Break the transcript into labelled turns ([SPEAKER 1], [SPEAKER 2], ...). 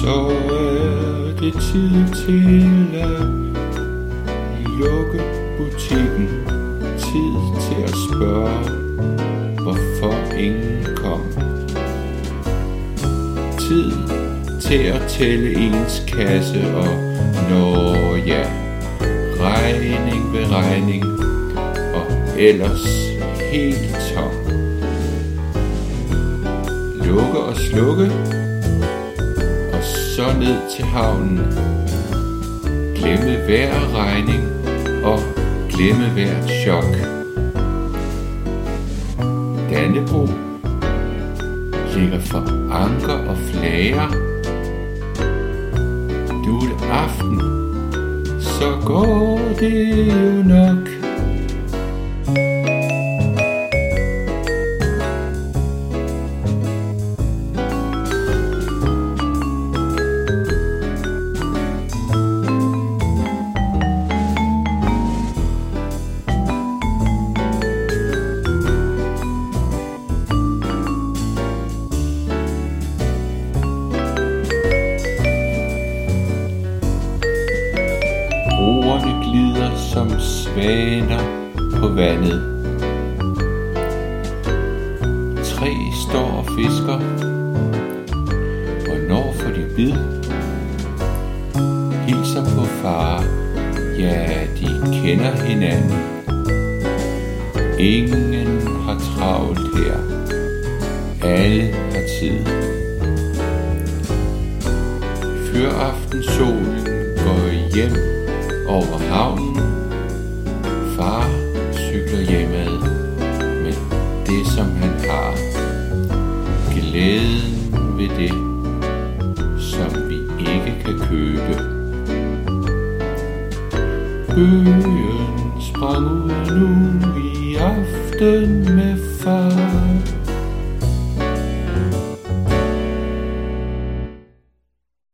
[SPEAKER 1] Så er det tid til at lukke butikken. Tid til at spørge, hvorfor ingen kom. Tid til at tælle ens kasse og nå ja, regning ved regning og ellers helt tom. Lukke og slukke så ned til havnen. Glemme hver regning og glemme hvert chok. Dannebro ligger for anker og flager. Du er aften, så går det jo nok. Broerne glider som svaner på vandet. Tre står og fisker. Hvornår får de bid? Hilser på far. Ja, de kender hinanden. Ingen har travlt her. Alle har tid. Før Fyraftensolen går hjem over havnen. Far cykler hjemad med det, som han har. Glæden ved det, som vi ikke kan købe. Bøgen sprang ud nu i aften med far.